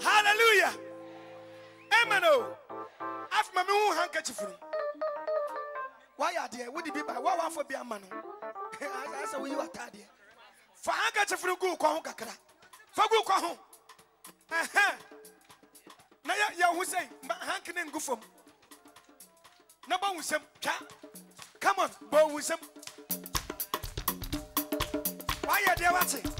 Hallelujah. Amen. After my own handkerchief. Why are there? Would it be by what for be a man? I said, you are tired. For handkerchief, you go, Kong Kakra. For go, Kong. Uh-huh. Now, yeah, who say, Hankin and Gufum. Number one, some Come on, but with some. Why are there? What's?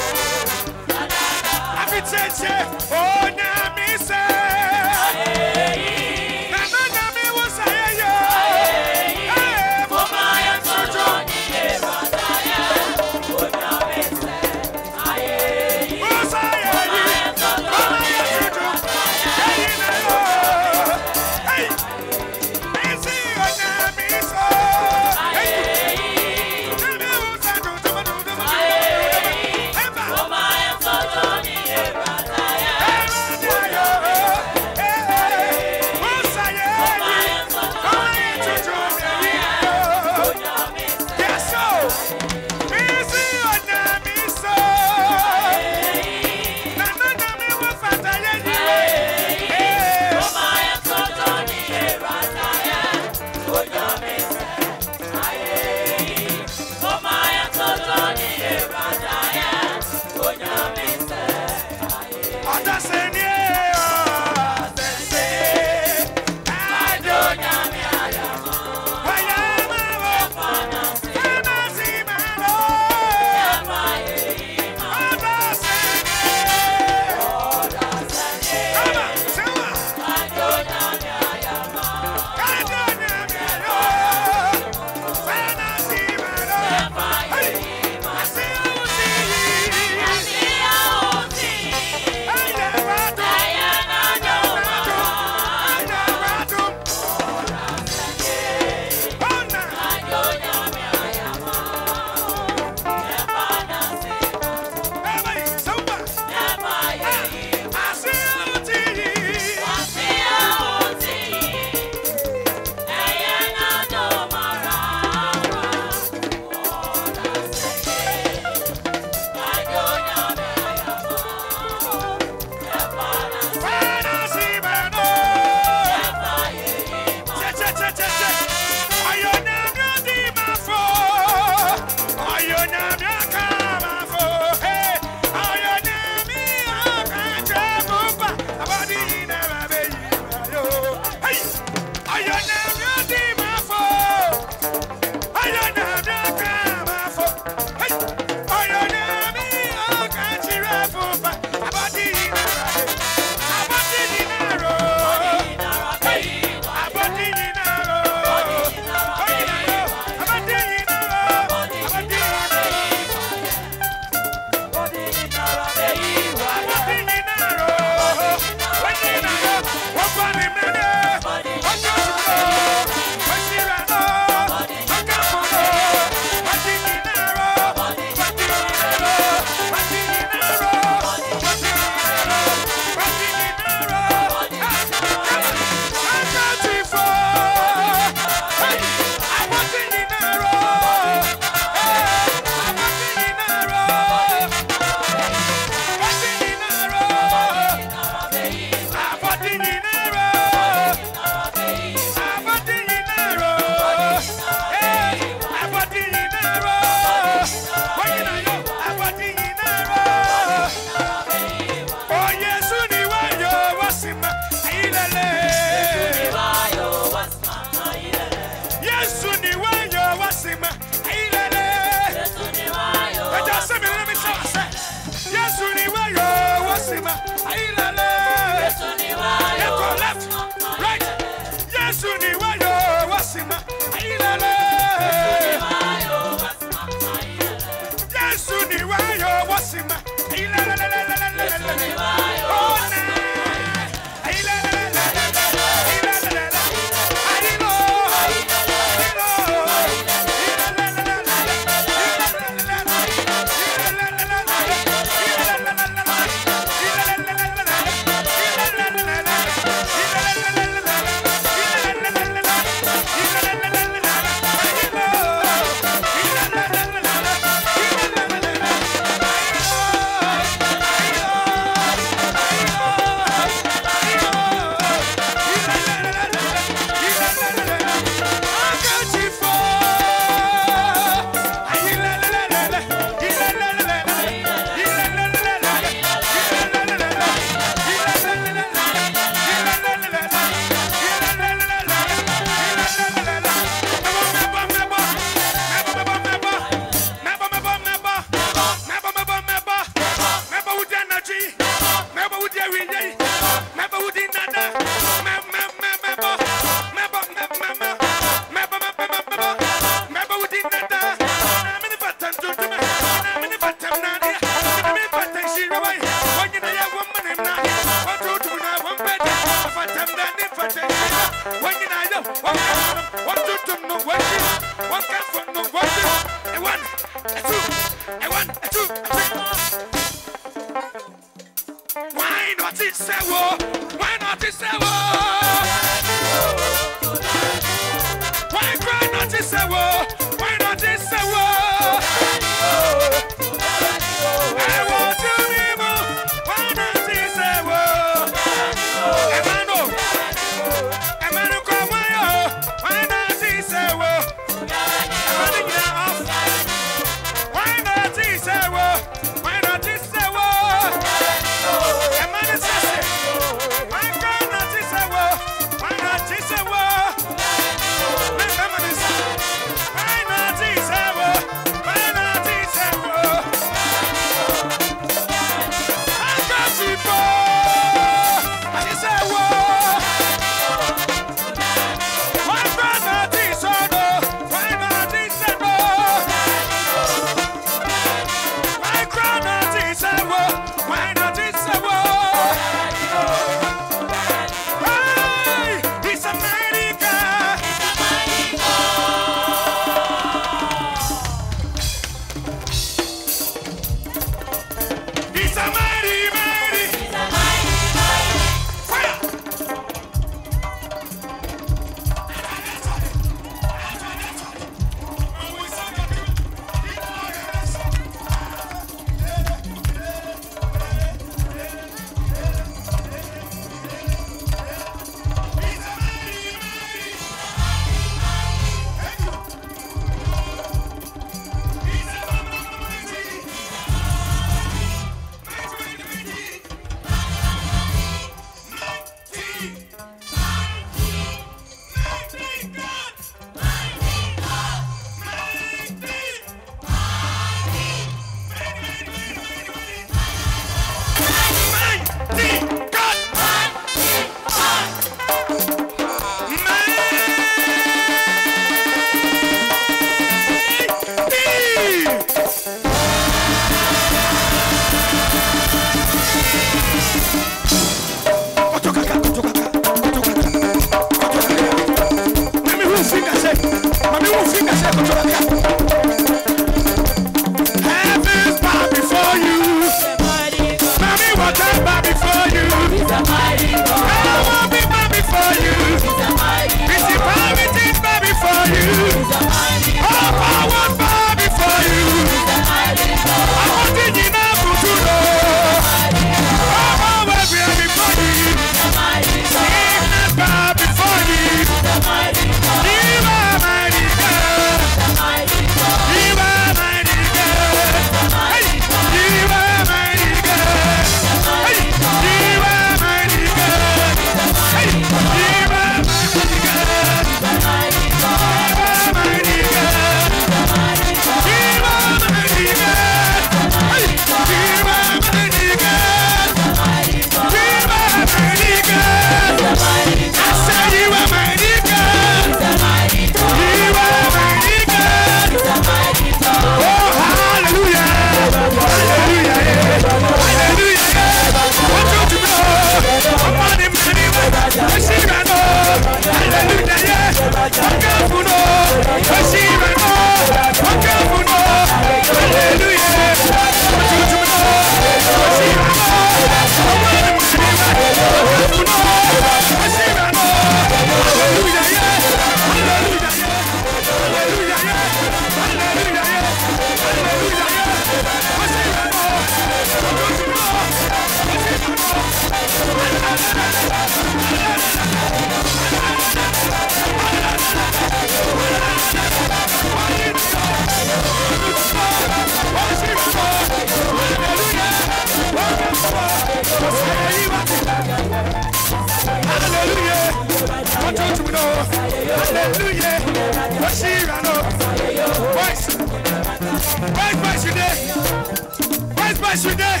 pass with that.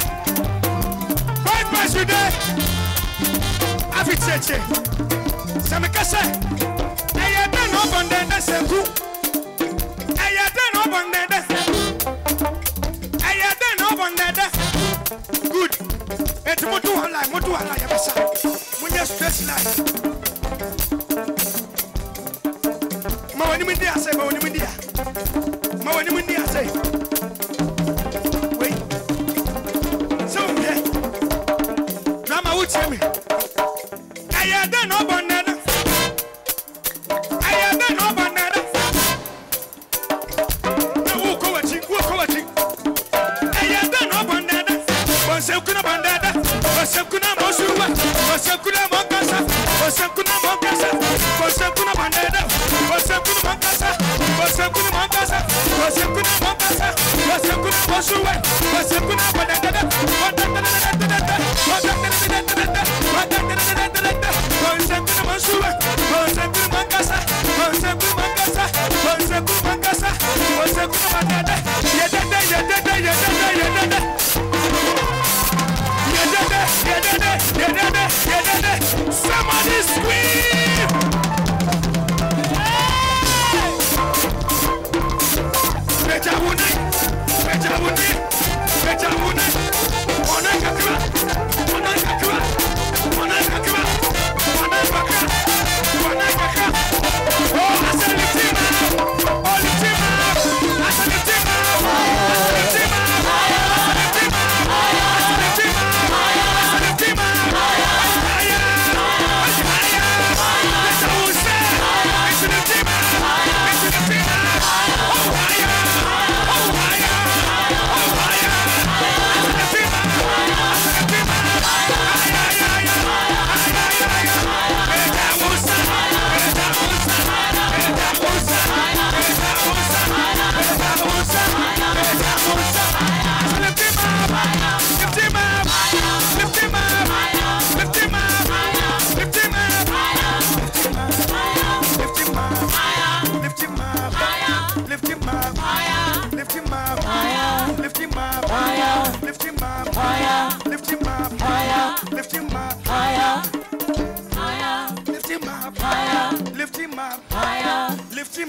Why pass with that? Afi cheche. Samekase. Eya den obon den da seku. Eya den obon den da seku. Eya den obon den da seku. Good. Eti mutu hala, mutu hala ya basa. Munye stress life. Mawani mindi ase, mawani mindi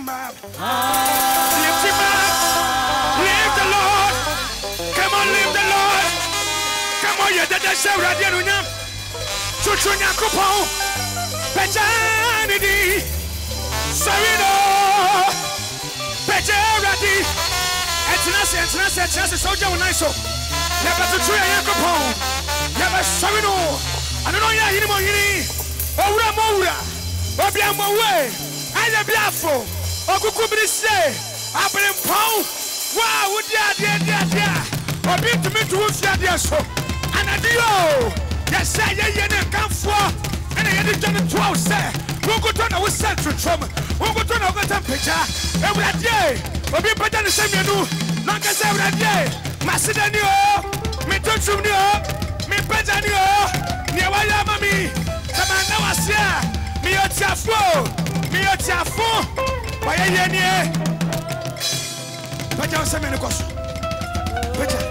man. Liberty man. Live the Lord. Come on, leave the Lord. Come on, you're the desert. Chuchunya kupon. Pejanidi. Sarino. Pejaradi. Etinasi, etinasi, etinasi. Soja unaiso. Never to tree a kupon. Never sarino. Anonoya yinimo yini. Oura moura. Obiamo way. Ayabia fo. ɔkuku biri se abiripɔn wo a wodi di adeɛ obi tumi tu wo fi adeɛ so anadi yoo yɛsɛ yɛyɛ ne nkanfoɔ ɛna yɛde dwa ne toa wo sɛ wonkotɔ na wosɛ ntwotwom wonkotɔ na wokɔta mpagya. Awuradeɛ obi mpagya ne sɛ mmienu. Na ɔnkɛ sɛ awuradeɛ maseda ni o metotwom ni o mepagya ni o nea wayɛ ama mi sɛ manna wase a meyɛ ɔtiafo meyɛ ɔtiafo. Why are you near? Peja sɛ mene kɔ so pagya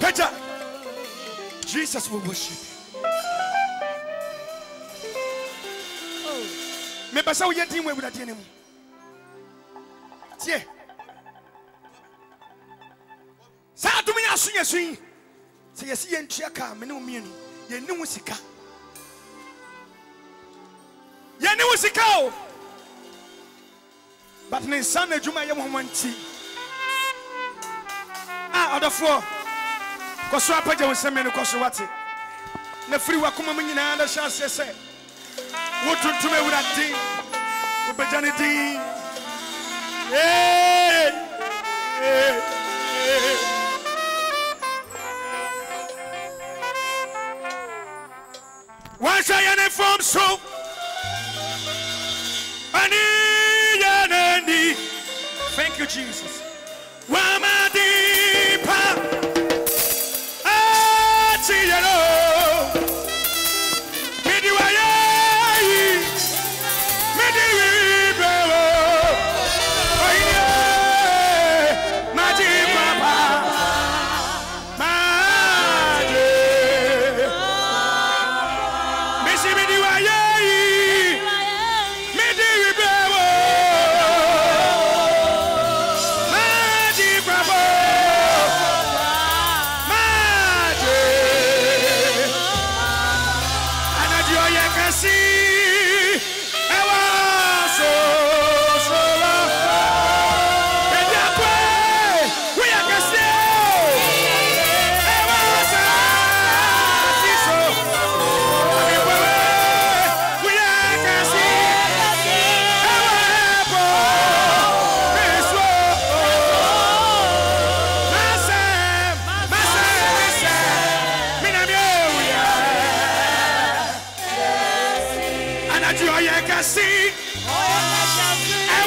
pagya jesus will worship you. Mepɛ sɛ woyɛ din wɔ awuradeɛ mu. Tie. Saa adom yɛ aso yɛ so yi. Sɛ yɛsi yɛntua kaa mene wo mmienu yɛnni wo but ne nsa na adwuma yɛ wɔn nti a ɔdɔfoɔ kɔ so apagya wo nsɛm no kɔ so wate na firi wakoma mu na hyɛ aseɛ sɛ wotuntum awurade wobɛgya din Hey! Fam so thank you jesus ɛwɔ soro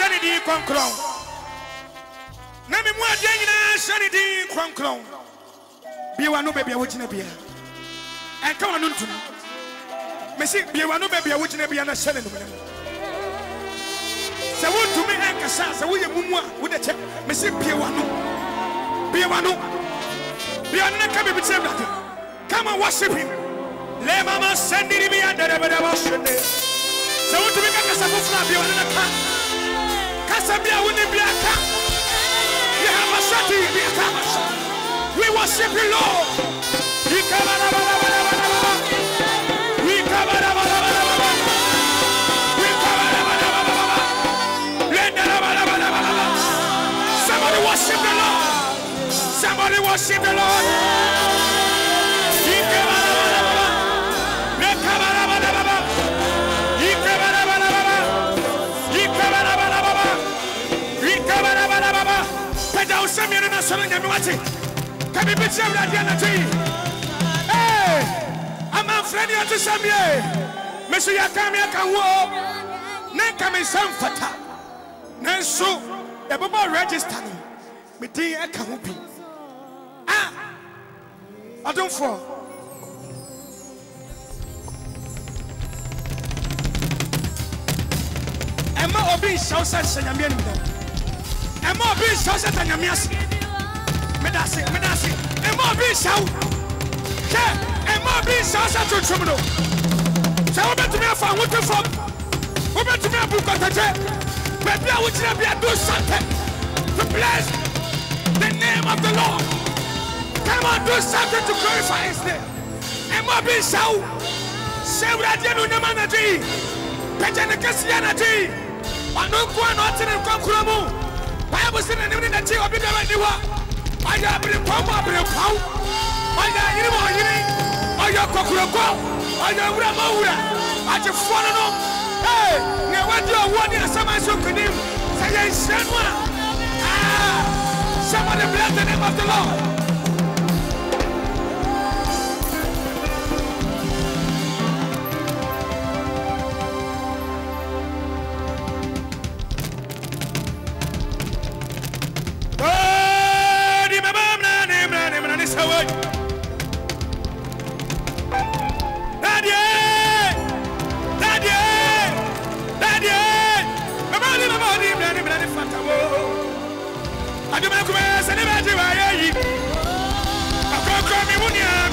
hyɛ ne din kɔnkrɔn na me mu adeɛ nyinaa hyɛ ne din kɔnkrɔn biewa no baabi a wogyina bia. Ɛnka wa no ntom mesi biewa no baabi a wogyina bia na hyɛ ne nomunem sɛ wontumi ɛnkasa sɛ woyɛ mumu a wode kyɛ. Mese bie w'ano. Bie w'ano. Bie w'ano na ka biribi kyerɛ awurade. Come and worship him. Le mama sendiri bi adɛdɛbɛdɛ wɔhyene sɛ wontumi ka kasa foforɔ a bie w'ano na ka we worship you lord. Somebody worship the Lord. Wájú. Kàmi bí tí ewúrẹ́ adìẹ nàjẹ́ yìí. Ee, amanfrẹ ni ọtí sẹ́mi ẹ̀. Mèsì yà ká mi ẹ̀ka wọ́. Ne nka mi nsa mfata. Nanso, yɛbɛbɔ register no. Me din ɛka ho bi. Ah! Ɔdomfoɔ. Ɛma obi nhyɛ wo sɛ hyɛ nyame anim. Ɛma obi nhyɛ wo sɛ ta nyame ase. Meda ase, meda ase. Ɛma obi nhyɛ wo. Hwɛ, ɛma obi nhyɛ wo sɛ tuntum no. Sɛ wobɛtumi afa ahote fam, wobɛtumi abu nkɔtɔkyɛ. Baabi a wogyina bi a do something to bless the name of the Lord. Come on, do something to glorify his name. Ɛma obi nhyɛ wo. Hyɛ Awurade no nyama. Pɛgya ne kɛseɛ anadwo yi. Ɔno nko a na ɔte ne nkwankora mu. Bible sɛ n'anim ne n'akyi obi biara nni hɔ. Ɔyɛ aberenkɔm mu aberenkɔm. Ɔyɛ ayere mu ɔyere. Ɔyɛ kɔkorɔkɔ. Ɔyɛ owura mu owura. Agyefoɔ no no. Hey, nea wadi ɔwɔ ne asɛm a ɛso nkonim. Sɛ yɛ nhyira no a. Ah, somebody bless the name of the Lord. Eu kumɛ sani bɛ ti wa ye yi a ko.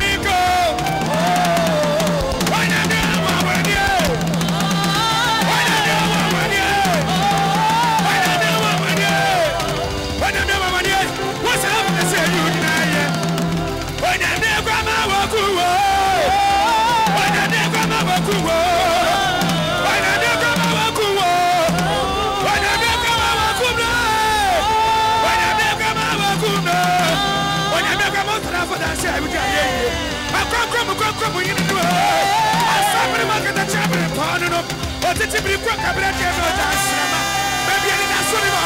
ɛbrɛdeɛ bɛ ɔda nsrama baabi ani na so ne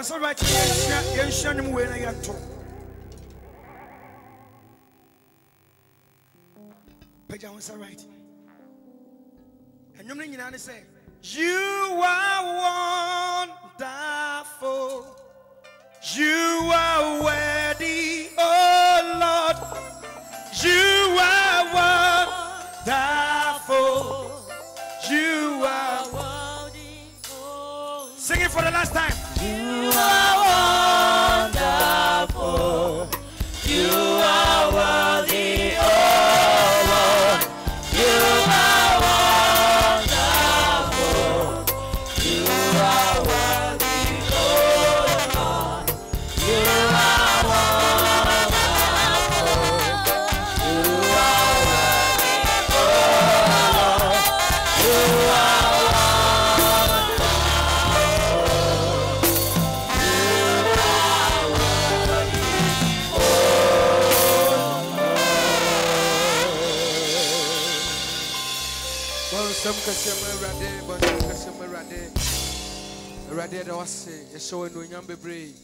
nsa right yɛnhyia yɛnhyia nwom wei na yɛnto pagya wo nsa right. Ɛnwom no nyinaa ne sɛ you are wonderful. You are worthy oh lord. You are wonderful for the last time so eno nyam bebree